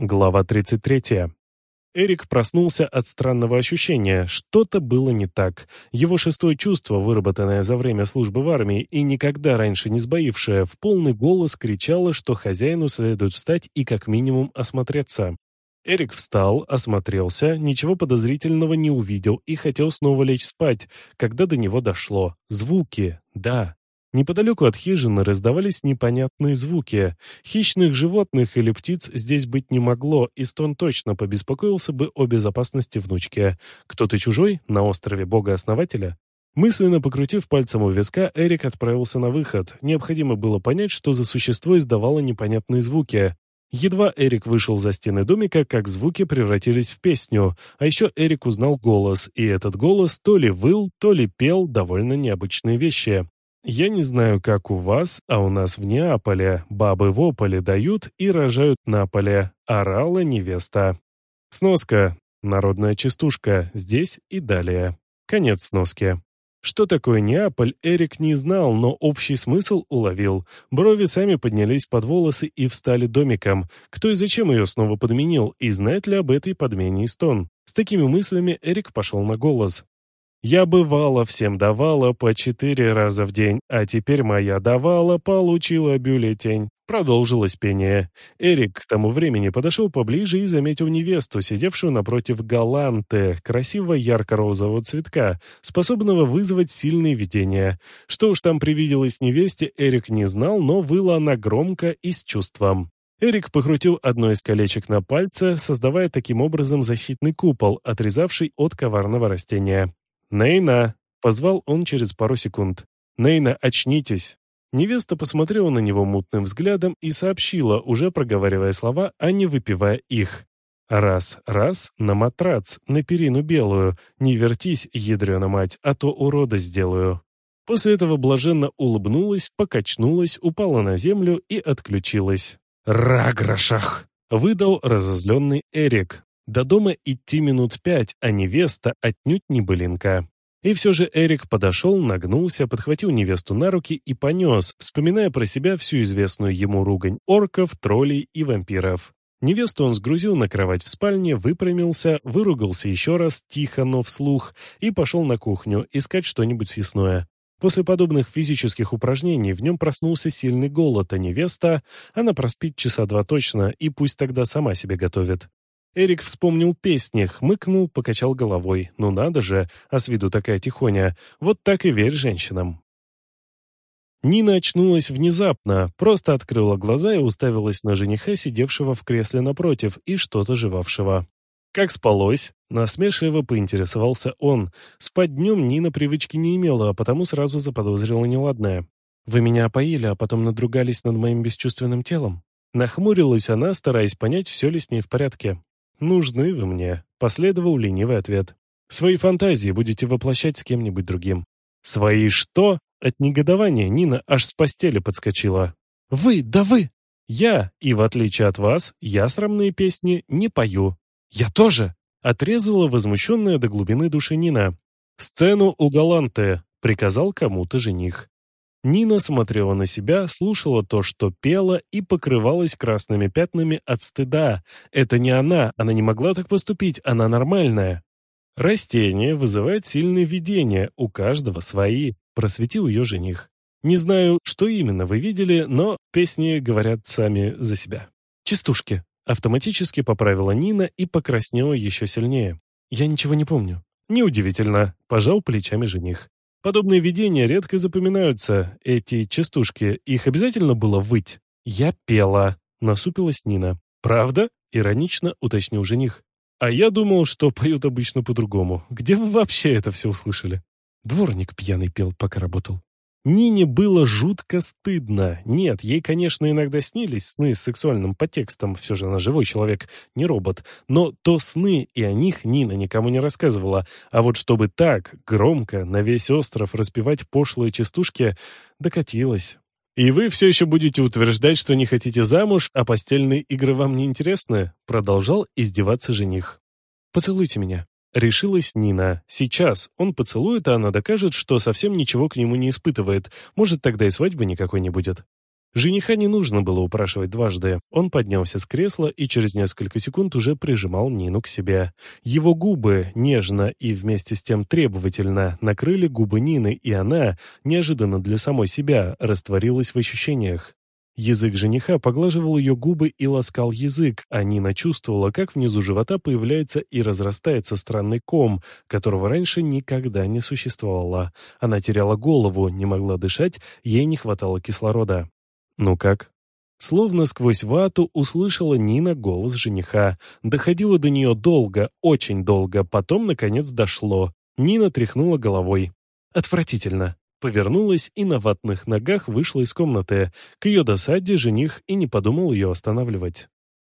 Глава 33. Эрик проснулся от странного ощущения. Что-то было не так. Его шестое чувство, выработанное за время службы в армии и никогда раньше не сбоившее, в полный голос кричало, что хозяину следует встать и как минимум осмотреться. Эрик встал, осмотрелся, ничего подозрительного не увидел и хотел снова лечь спать, когда до него дошло. Звуки, да, Неподалеку от хижины раздавались непонятные звуки. Хищных животных или птиц здесь быть не могло, и Стон точно побеспокоился бы о безопасности внучки. Кто-то чужой на острове Бога-Основателя? Мысленно покрутив пальцем у виска, Эрик отправился на выход. Необходимо было понять, что за существо издавало непонятные звуки. Едва Эрик вышел за стены домика, как звуки превратились в песню, а еще Эрик узнал голос, и этот голос то ли выл, то ли пел довольно необычные вещи. Я не знаю, как у вас, а у нас в Неаполе бабы в ополе дают и рожают на поле, орала невеста. Сноска. Народная частушка. Здесь и далее. Конец сноски. Что такое Неаполь, Эрик не знал, но общий смысл уловил. Брови сами поднялись под волосы и встали домиком. Кто и зачем ее снова подменил, и знает ли об этой подмене Истон? С такими мыслями Эрик пошел на голос. Я бывала всем давала по четыре раза в день, а теперь моя давала получила бюллетень. Продолжилось пение. Эрик к тому времени подошел поближе и заметил невесту, сидевшую напротив галанты, красивого ярко-розового цветка, способного вызвать сильные видения. Что уж там привиделось невесте, Эрик не знал, но выла она громко и с чувством. Эрик покрутил одно из колечек на пальце, создавая таким образом защитный купол, отрезавший от коварного растения. «Нейна!» — позвал он через пару секунд. «Нейна, очнитесь!» Невеста посмотрела на него мутным взглядом и сообщила, уже проговаривая слова, а не выпивая их. «Раз, раз, на матрац, на перину белую, не вертись, ядрена мать, а то урода сделаю». После этого блаженно улыбнулась, покачнулась, упала на землю и отключилась. «Раграшах!» — выдал разозленный Эрик, до дома идти минут пять, а невеста отнюдь не былинка. И все же Эрик подошел, нагнулся, подхватил невесту на руки и понес, вспоминая про себя всю известную ему ругань орков, троллей и вампиров. Невесту он сгрузил на кровать в спальне, выпрямился, выругался еще раз, тихо, но вслух, и пошел на кухню искать что-нибудь съестное. После подобных физических упражнений в нем проснулся сильный голод, а невеста, она проспит часа два точно, и пусть тогда сама себе готовит. Эрик вспомнил песни, хмыкнул, покачал головой. Ну надо же, а с виду такая тихоня. Вот так и верь женщинам. Нина очнулась внезапно, просто открыла глаза и уставилась на жениха, сидевшего в кресле напротив и что-то жевавшего. «Как спалось?» — насмешливо поинтересовался он. Спать днем Нина привычки не имела, а потому сразу заподозрила неладное. «Вы меня опоили, а потом надругались над моим бесчувственным телом?» Нахмурилась она, стараясь понять, все ли с ней в порядке. «Нужны вы мне», — последовал ленивый ответ. «Свои фантазии будете воплощать с кем-нибудь другим». «Свои что?» От негодования Нина аж с постели подскочила. «Вы, да вы!» «Я, и в отличие от вас, я срамные песни не пою». «Я тоже!» — отрезала возмущенная до глубины души Нина. «Сцену у Галанте», — приказал кому-то жених. Нина смотрела на себя, слушала то, что пела, и покрывалась красными пятнами от стыда. Это не она, она не могла так поступить, она нормальная. Растение вызывает сильные видения, у каждого свои, просветил ее жених. Не знаю, что именно вы видели, но песни говорят сами за себя. Частушки. Автоматически поправила Нина и покраснела еще сильнее. Я ничего не помню. Неудивительно, пожал плечами жених. Подобные видения редко запоминаются, эти частушки. Их обязательно было выть. Я пела, насупилась Нина. Правда? Иронично уточнил жених. А я думал, что поют обычно по-другому. Где вы вообще это все услышали? Дворник пьяный пел, пока работал. Нине было жутко стыдно. Нет, ей, конечно, иногда снились сны с сексуальным подтекстом, все же она живой человек, не робот. Но то сны, и о них Нина никому не рассказывала. А вот чтобы так, громко, на весь остров распевать пошлые частушки, докатилась. «И вы все еще будете утверждать, что не хотите замуж, а постельные игры вам не интересны?» Продолжал издеваться жених. «Поцелуйте меня», Решилась Нина. Сейчас он поцелует, а она докажет, что совсем ничего к нему не испытывает. Может, тогда и свадьбы никакой не будет. Жениха не нужно было упрашивать дважды. Он поднялся с кресла и через несколько секунд уже прижимал Нину к себе. Его губы, нежно и вместе с тем требовательно, накрыли губы Нины, и она, неожиданно для самой себя, растворилась в ощущениях. Язык жениха поглаживал ее губы и ласкал язык, а Нина чувствовала, как внизу живота появляется и разрастается странный ком, которого раньше никогда не существовало. Она теряла голову, не могла дышать, ей не хватало кислорода. «Ну как?» Словно сквозь вату услышала Нина голос жениха. Доходило до нее долго, очень долго, потом, наконец, дошло. Нина тряхнула головой. «Отвратительно!» Повернулась и на ватных ногах вышла из комнаты. К ее досаде жених и не подумал ее останавливать.